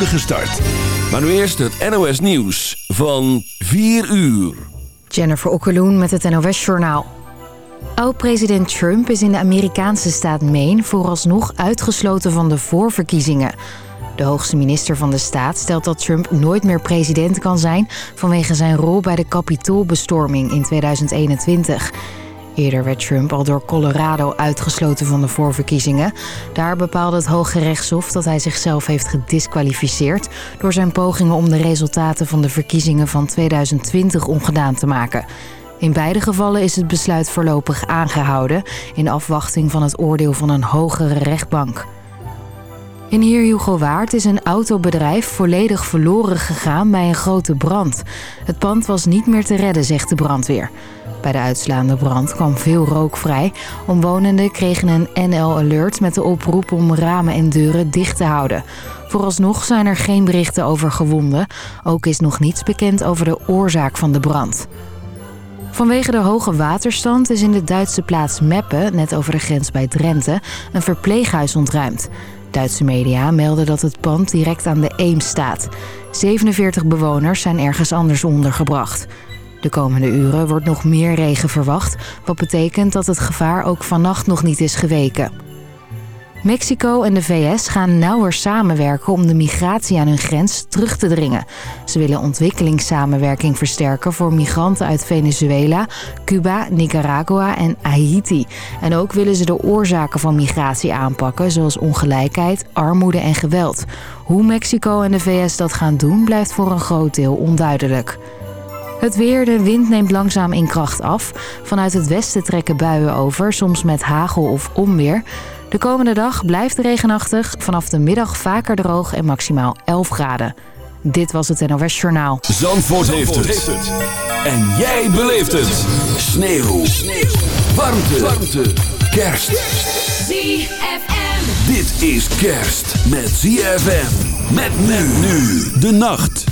start. Maar nu eerst het NOS Nieuws van 4 uur. Jennifer Okkeloen met het NOS Journaal. Oud-president Trump is in de Amerikaanse staat Maine... vooralsnog uitgesloten van de voorverkiezingen. De hoogste minister van de staat stelt dat Trump nooit meer president kan zijn... vanwege zijn rol bij de Capitoolbestorming in 2021... Eerder werd Trump al door Colorado uitgesloten van de voorverkiezingen. Daar bepaalde het Hoge Rechtshof dat hij zichzelf heeft gedisqualificeerd... door zijn pogingen om de resultaten van de verkiezingen van 2020 ongedaan te maken. In beide gevallen is het besluit voorlopig aangehouden... in afwachting van het oordeel van een hogere rechtbank. In Heer Waard is een autobedrijf volledig verloren gegaan bij een grote brand. Het pand was niet meer te redden, zegt de brandweer. Bij de uitslaande brand kwam veel rook vrij. Omwonenden kregen een NL-alert met de oproep om ramen en deuren dicht te houden. Vooralsnog zijn er geen berichten over gewonden. Ook is nog niets bekend over de oorzaak van de brand. Vanwege de hoge waterstand is in de Duitse plaats Meppen, net over de grens bij Drenthe, een verpleeghuis ontruimd. Duitse media melden dat het pand direct aan de Eems staat. 47 bewoners zijn ergens anders ondergebracht. De komende uren wordt nog meer regen verwacht... wat betekent dat het gevaar ook vannacht nog niet is geweken. Mexico en de VS gaan nauwer samenwerken om de migratie aan hun grens terug te dringen. Ze willen ontwikkelingssamenwerking versterken voor migranten uit Venezuela, Cuba, Nicaragua en Haiti. En ook willen ze de oorzaken van migratie aanpakken, zoals ongelijkheid, armoede en geweld. Hoe Mexico en de VS dat gaan doen, blijft voor een groot deel onduidelijk. Het weer, de wind neemt langzaam in kracht af. Vanuit het westen trekken buien over, soms met hagel of onweer. De komende dag blijft regenachtig, vanaf de middag vaker droog en maximaal 11 graden. Dit was het NOS Journaal. Zandvoort, heeft, het. En jij beleeft het. Sneeuw. Sneeuw. Warmte. Warmte. Kerst. ZFM. Dit is kerst met ZFM. Met men nu. De nacht.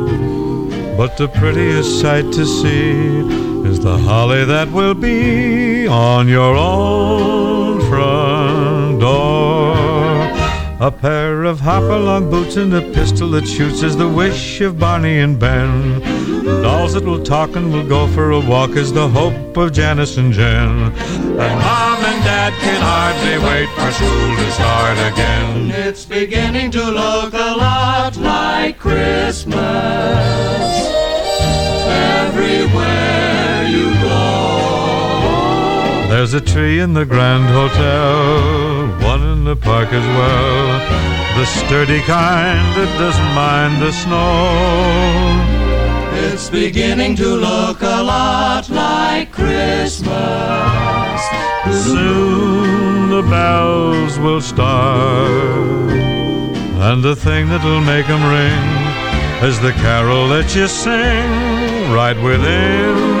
But the prettiest sight to see is the holly that will be on your own front door. A pair of hopalong boots and a pistol that shoots is the wish of Barney and Ben. Dolls that will talk and will go for a walk is the hope of Janice and Jen. And Mom Dad can hardly wait for school to start again. It's beginning to look a lot like Christmas everywhere you go. There's a tree in the Grand Hotel, one in the park as well. The sturdy kind that doesn't mind the snow. It's beginning to look a lot like Christmas. Soon the bells will start, and the thing that'll make them ring is the carol that you sing right within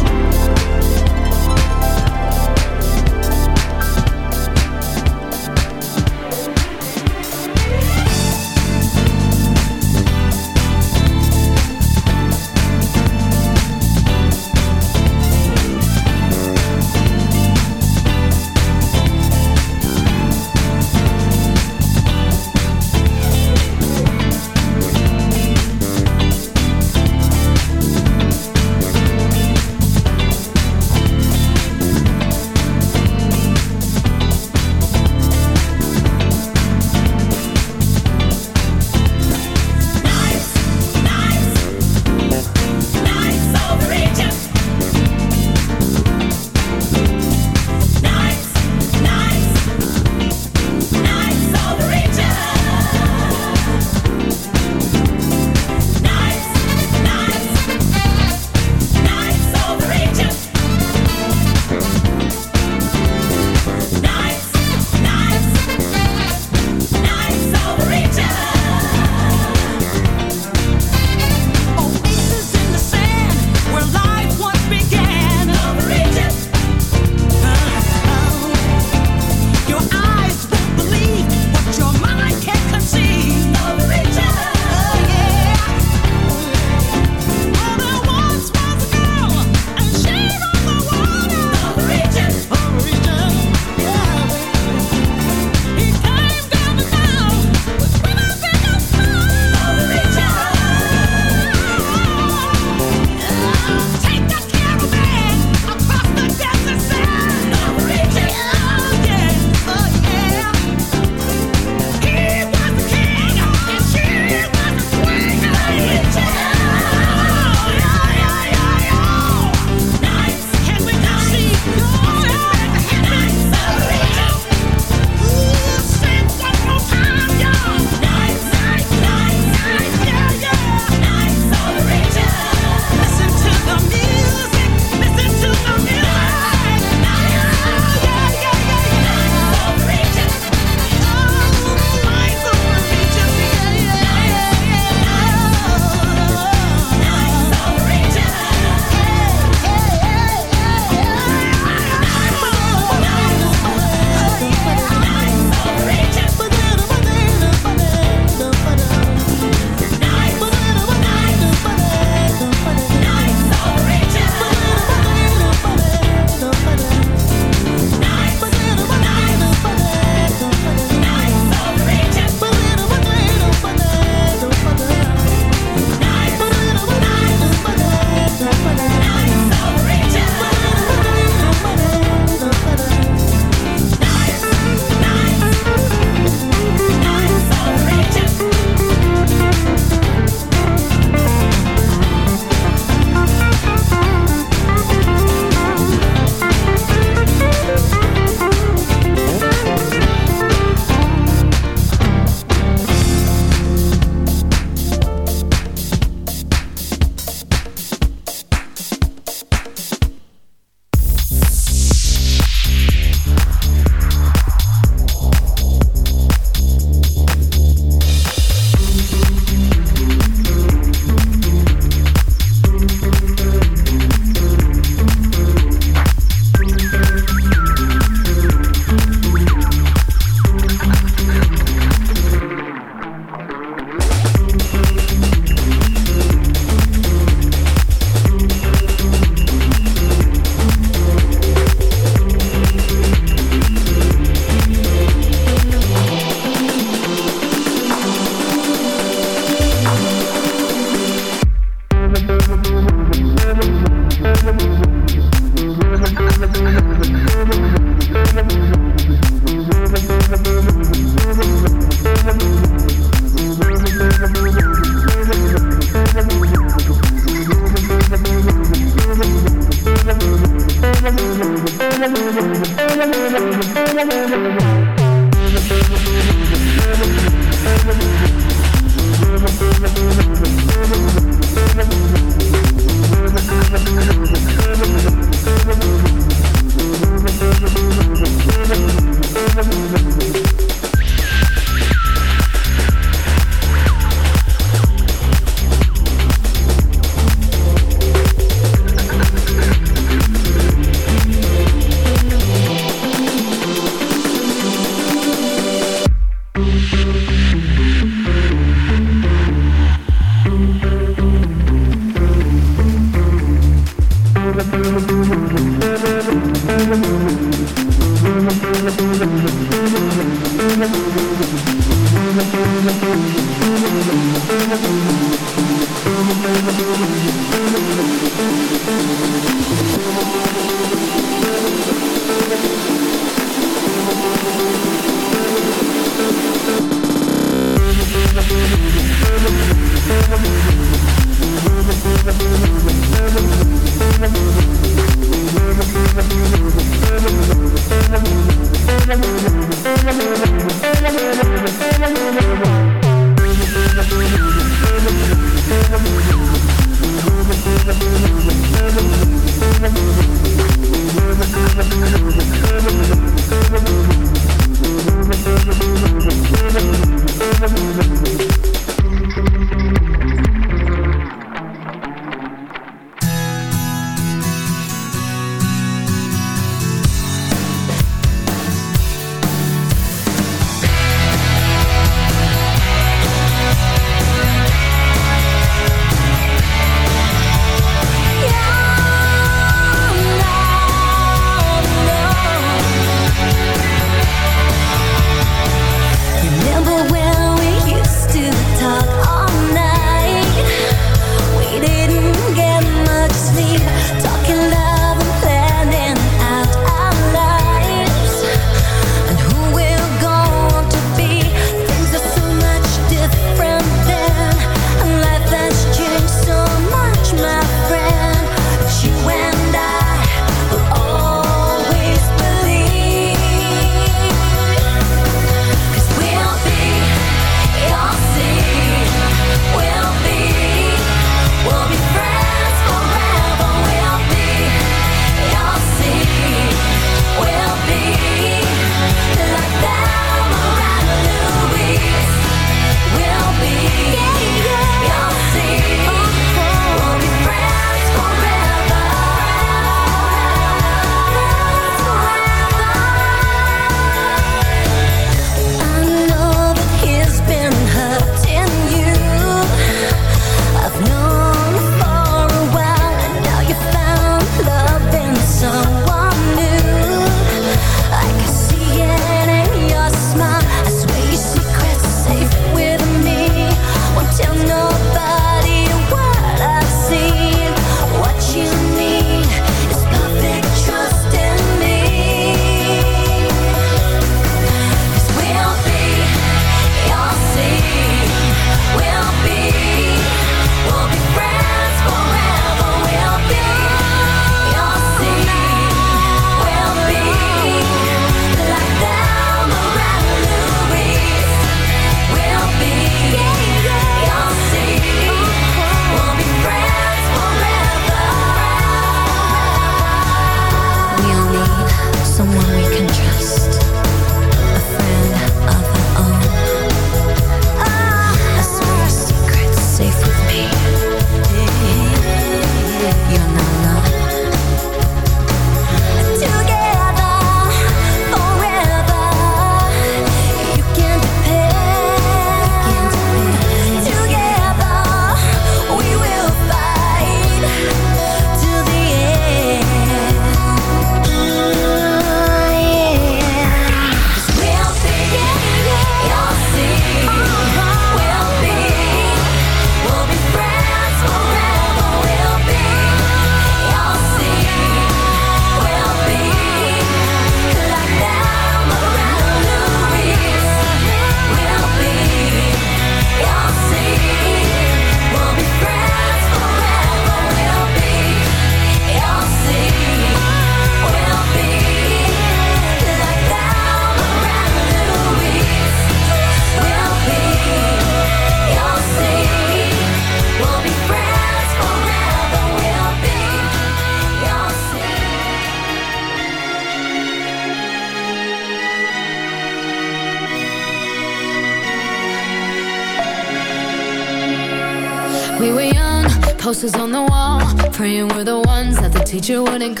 teacher wouldn't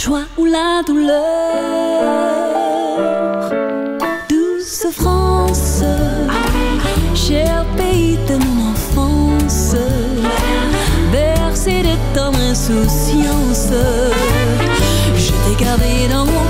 joie ou la douleur. Douce France, cher pays de mon enfance, bercé de ton insouciance, je t'ai gardé dans mon